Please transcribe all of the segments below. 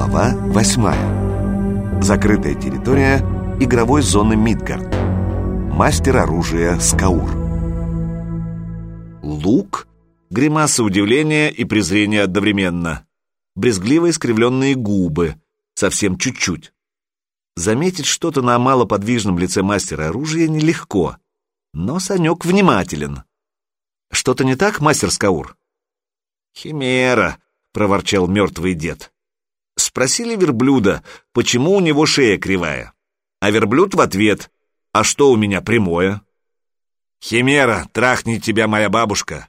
Глава восьмая. Закрытая территория игровой зоны Мидгард. Мастер оружия Скаур. Лук? Гримаса удивления и презрения одновременно. Брезгливо искривленные губы. Совсем чуть-чуть. Заметить что-то на малоподвижном лице мастера оружия нелегко. Но Санек внимателен. Что-то не так, мастер Скаур? «Химера», — проворчал мертвый дед. Спросили верблюда, почему у него шея кривая. А верблюд в ответ, а что у меня прямое? «Химера, трахни тебя моя бабушка.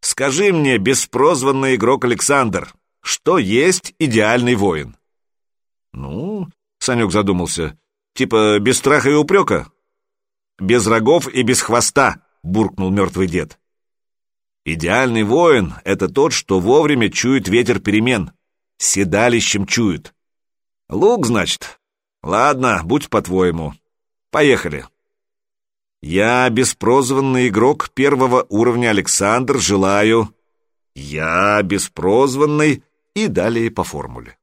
Скажи мне, беспрозванный игрок Александр, что есть идеальный воин?» «Ну...» — Санек задумался. «Типа без страха и упрека?» «Без рогов и без хвоста», — буркнул мертвый дед. «Идеальный воин — это тот, что вовремя чует ветер перемен, седалищем чует. Лук, значит? Ладно, будь по-твоему. Поехали». Я, беспрозванный игрок первого уровня Александр, желаю... Я, беспрозванный... И далее по формуле.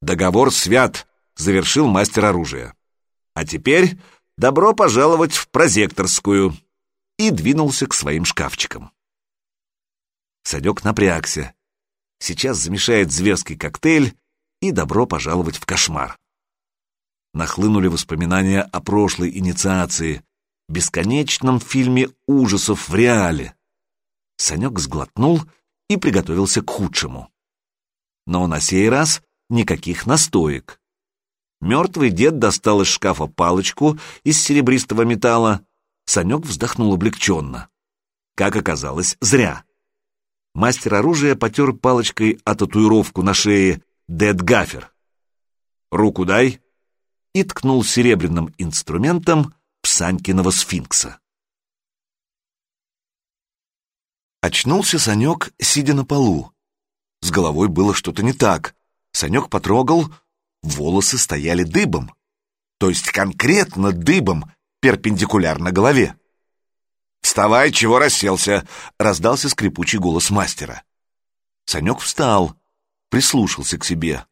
Договор свят, завершил мастер оружия. А теперь добро пожаловать в прозекторскую. И двинулся к своим шкафчикам. Садек напрягся. Сейчас замешает зверский коктейль и добро пожаловать в кошмар нахлынули воспоминания о прошлой инициации, бесконечном фильме ужасов в реале. Санек сглотнул и приготовился к худшему. Но на сей раз никаких настоек. Мертвый дед достал из шкафа палочку из серебристого металла. Санек вздохнул облегченно. Как оказалось, зря. Мастер оружия потер палочкой о татуировку на шее «Дед Гафер». «Руку дай», и ткнул серебряным инструментом в Санькиного сфинкса. Очнулся Санек, сидя на полу. С головой было что-то не так. Санек потрогал, волосы стояли дыбом. То есть конкретно дыбом, перпендикулярно голове. «Вставай, чего расселся!» — раздался скрипучий голос мастера. Санек встал, прислушался к себе.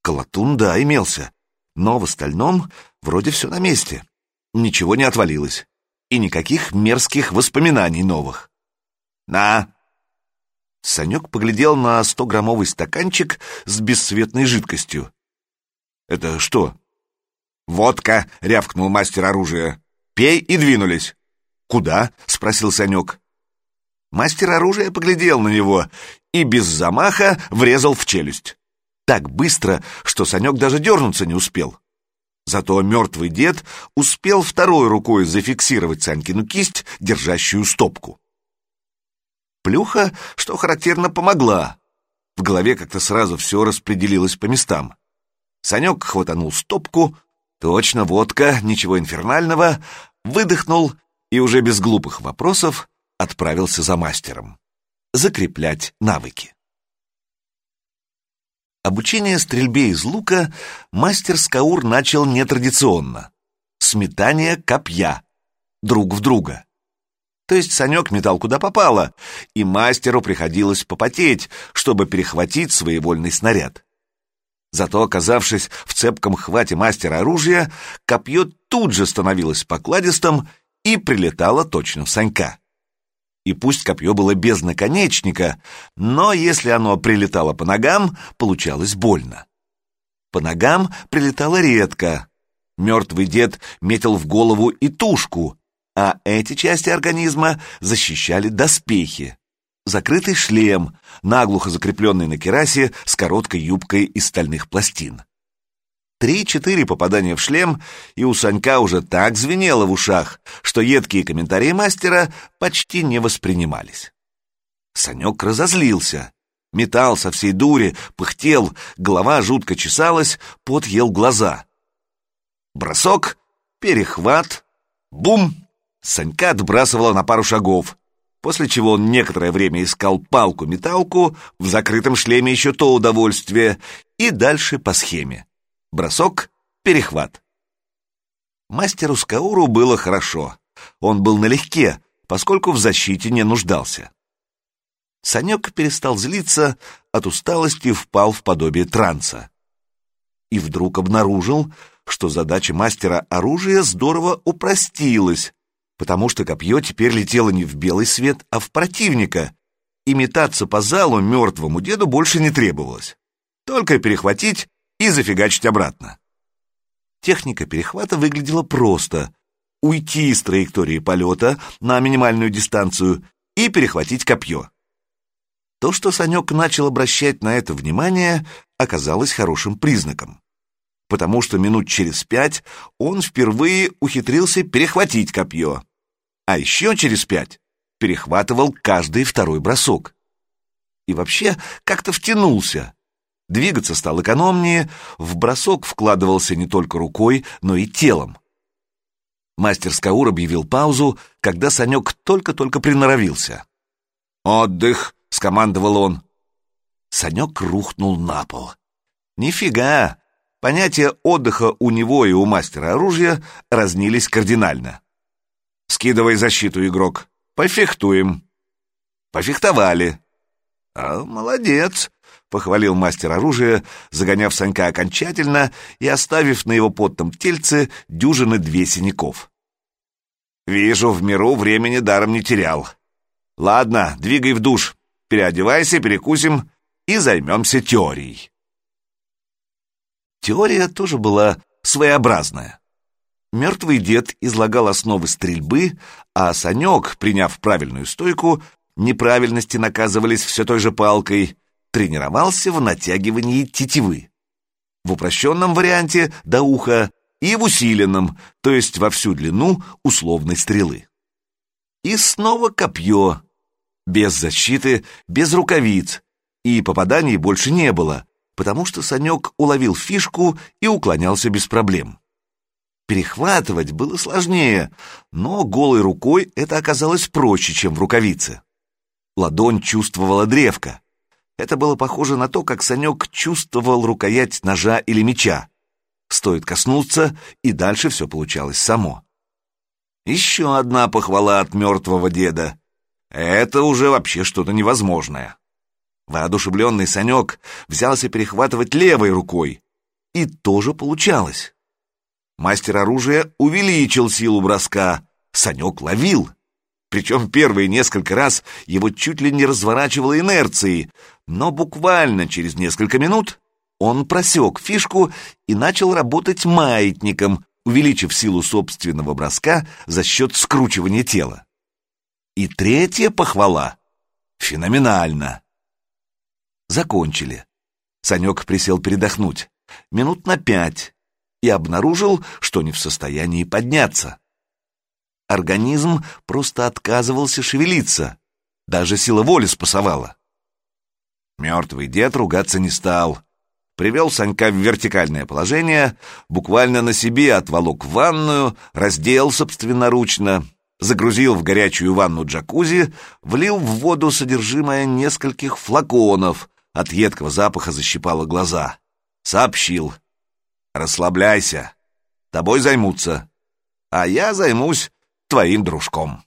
Колотун, да, имелся. Но в остальном вроде все на месте. Ничего не отвалилось. И никаких мерзких воспоминаний новых. «На!» Санек поглядел на стограммовый стаканчик с бесцветной жидкостью. «Это что?» «Водка!» — рявкнул мастер оружия. «Пей и двинулись!» «Куда?» — спросил Санек. Мастер оружия поглядел на него и без замаха врезал в челюсть так быстро, что Санек даже дернуться не успел. Зато мертвый дед успел второй рукой зафиксировать Санькину кисть, держащую стопку. Плюха, что характерно, помогла. В голове как-то сразу все распределилось по местам. Санек хватанул стопку, точно водка, ничего инфернального, выдохнул и уже без глупых вопросов отправился за мастером. Закреплять навыки. Обучение стрельбе из лука мастер Скаур начал нетрадиционно. Сметание копья. Друг в друга. То есть Санек метал куда попало, и мастеру приходилось попотеть, чтобы перехватить своевольный снаряд. Зато, оказавшись в цепком хвате мастера оружия, копье тут же становилось покладистым и прилетало точно в Санька. И пусть копье было без наконечника, но если оно прилетало по ногам, получалось больно. По ногам прилетало редко. Мертвый дед метил в голову и тушку, а эти части организма защищали доспехи. Закрытый шлем, наглухо закрепленный на керасе с короткой юбкой из стальных пластин. Три-четыре попадания в шлем, и у Санька уже так звенело в ушах, что едкие комментарии мастера почти не воспринимались. Санек разозлился, метал со всей дури, пыхтел, голова жутко чесалась, пот ел глаза. Бросок, перехват, бум! Санька отбрасывала на пару шагов, после чего он некоторое время искал палку-металку, в закрытом шлеме еще то удовольствие, и дальше по схеме. Бросок, перехват. Мастеру Скауру было хорошо. Он был налегке, поскольку в защите не нуждался. Санек перестал злиться, от усталости впал в подобие транса. И вдруг обнаружил, что задача мастера оружия здорово упростилась, потому что копье теперь летело не в белый свет, а в противника, и метаться по залу мертвому деду больше не требовалось. Только перехватить и зафигачить обратно. Техника перехвата выглядела просто. Уйти из траектории полета на минимальную дистанцию и перехватить копье. То, что Санек начал обращать на это внимание, оказалось хорошим признаком. Потому что минут через пять он впервые ухитрился перехватить копье. А еще через пять перехватывал каждый второй бросок. И вообще как-то втянулся. Двигаться стал экономнее, в бросок вкладывался не только рукой, но и телом. Мастер Скаур объявил паузу, когда Санек только-только приноровился. «Отдых!» — скомандовал он. Санек рухнул на пол. «Нифига! Понятия отдыха у него и у мастера оружия разнились кардинально. Скидывай защиту, игрок. Пофехтуем. Пофехтовали. А, молодец, похвалил мастер оружия, загоняв Санька окончательно и оставив на его потном тельце дюжины две синяков. Вижу, в миру времени даром не терял. Ладно, двигай в душ, переодевайся, перекусим и займемся теорией. Теория тоже была своеобразная. Мертвый дед излагал основы стрельбы, а Санек, приняв правильную стойку, неправильности наказывались все той же палкой, тренировался в натягивании тетивы. В упрощенном варианте до уха и в усиленном, то есть во всю длину условной стрелы. И снова копье. Без защиты, без рукавиц. И попаданий больше не было, потому что Санек уловил фишку и уклонялся без проблем. Перехватывать было сложнее, но голой рукой это оказалось проще, чем в рукавице. Ладонь чувствовала древко. Это было похоже на то, как Санек чувствовал рукоять ножа или меча. Стоит коснуться, и дальше все получалось само. Еще одна похвала от мертвого деда. Это уже вообще что-то невозможное. Воодушевленный Санек взялся перехватывать левой рукой. И тоже получалось. Мастер оружия увеличил силу броска. Санек ловил. Причем первые несколько раз его чуть ли не разворачивало инерцией, но буквально через несколько минут он просек фишку и начал работать маятником, увеличив силу собственного броска за счет скручивания тела. И третья похвала. Феноменально. Закончили. Санек присел передохнуть. Минут на пять и обнаружил, что не в состоянии подняться. Организм просто отказывался шевелиться, даже сила воли спасовала. Мертвый дед ругаться не стал. Привел Санька в вертикальное положение, буквально на себе отволок в ванную, раздел собственноручно, загрузил в горячую ванну джакузи, влил в воду содержимое нескольких флаконов, от едкого запаха защипало глаза. Сообщил — Расслабляйся. Тобой займутся. А я займусь твоим дружком.